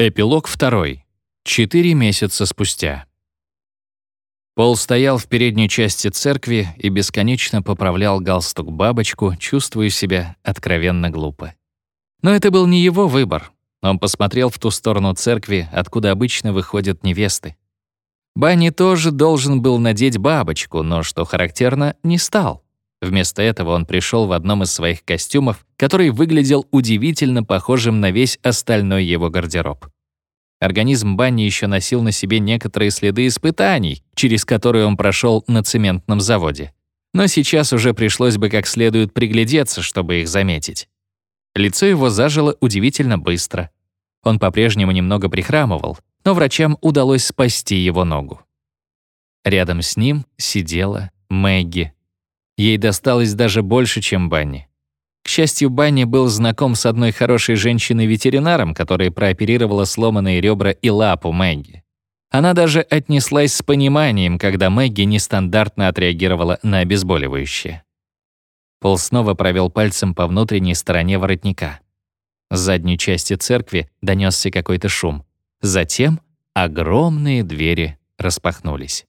Эпилог второй. Четыре месяца спустя. Пол стоял в передней части церкви и бесконечно поправлял галстук-бабочку, чувствуя себя откровенно глупо. Но это был не его выбор. Он посмотрел в ту сторону церкви, откуда обычно выходят невесты. Банни тоже должен был надеть бабочку, но, что характерно, не стал. Вместо этого он пришел в одном из своих костюмов, который выглядел удивительно похожим на весь остальной его гардероб. Организм Банни еще носил на себе некоторые следы испытаний, через которые он прошел на цементном заводе. Но сейчас уже пришлось бы как следует приглядеться, чтобы их заметить. Лицо его зажило удивительно быстро. Он по-прежнему немного прихрамывал, но врачам удалось спасти его ногу. Рядом с ним сидела Мэгги. Ей досталось даже больше, чем Банни. К счастью, Банни был знаком с одной хорошей женщиной-ветеринаром, которая прооперировала сломанные ребра и лапу Мэгги. Она даже отнеслась с пониманием, когда Мэгги нестандартно отреагировала на обезболивающее. Пол снова провел пальцем по внутренней стороне воротника. С задней части церкви донесся какой-то шум. Затем огромные двери распахнулись.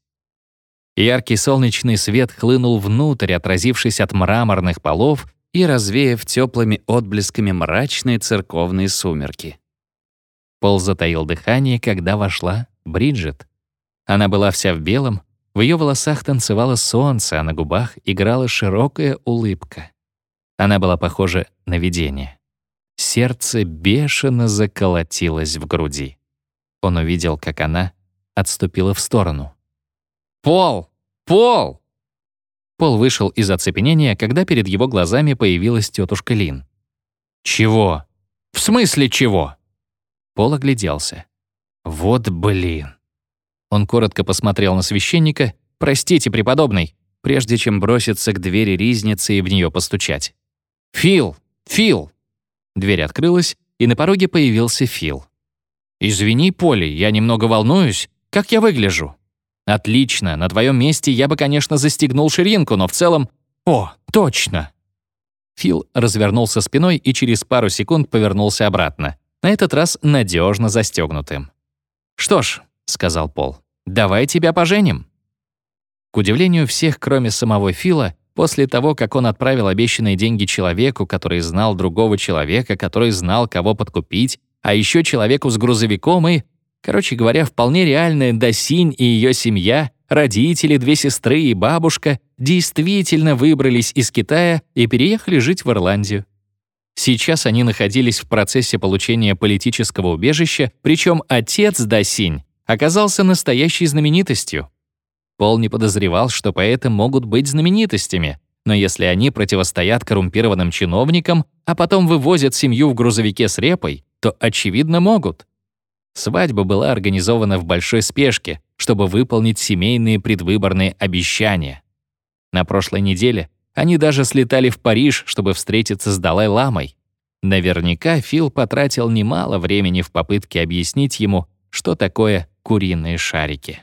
Яркий солнечный свет хлынул внутрь, отразившись от мраморных полов и развеяв теплыми отблесками мрачные церковные сумерки. Пол затаил дыхание, когда вошла Бриджит. Она была вся в белом, в ее волосах танцевало солнце, а на губах играла широкая улыбка. Она была похожа на видение. Сердце бешено заколотилось в груди. Он увидел, как она отступила в сторону. «Пол! Пол!» Пол вышел из оцепенения, когда перед его глазами появилась тетушка Лин. «Чего? В смысле чего?» Пол огляделся. «Вот блин». Он коротко посмотрел на священника. «Простите, преподобный», прежде чем броситься к двери ризницы и в нее постучать. «Фил! Фил!» Дверь открылась, и на пороге появился Фил. «Извини, Поли, я немного волнуюсь. Как я выгляжу?» «Отлично. На твоем месте я бы, конечно, застегнул ширинку, но в целом... О, точно!» Фил развернулся спиной и через пару секунд повернулся обратно, на этот раз надежно застегнутым. «Что ж», — сказал Пол, — «давай тебя поженим». К удивлению всех, кроме самого Фила, после того, как он отправил обещанные деньги человеку, который знал другого человека, который знал, кого подкупить, а еще человеку с грузовиком и Короче говоря, вполне реальная Досинь и ее семья, родители, две сестры и бабушка действительно выбрались из Китая и переехали жить в Ирландию. Сейчас они находились в процессе получения политического убежища, причем отец Досинь оказался настоящей знаменитостью. Пол не подозревал, что поэты могут быть знаменитостями, но если они противостоят коррумпированным чиновникам, а потом вывозят семью в грузовике с репой, то, очевидно, могут. Свадьба была организована в большой спешке, чтобы выполнить семейные предвыборные обещания. На прошлой неделе они даже слетали в Париж, чтобы встретиться с Далай-ламой. Наверняка Фил потратил немало времени в попытке объяснить ему, что такое куриные шарики.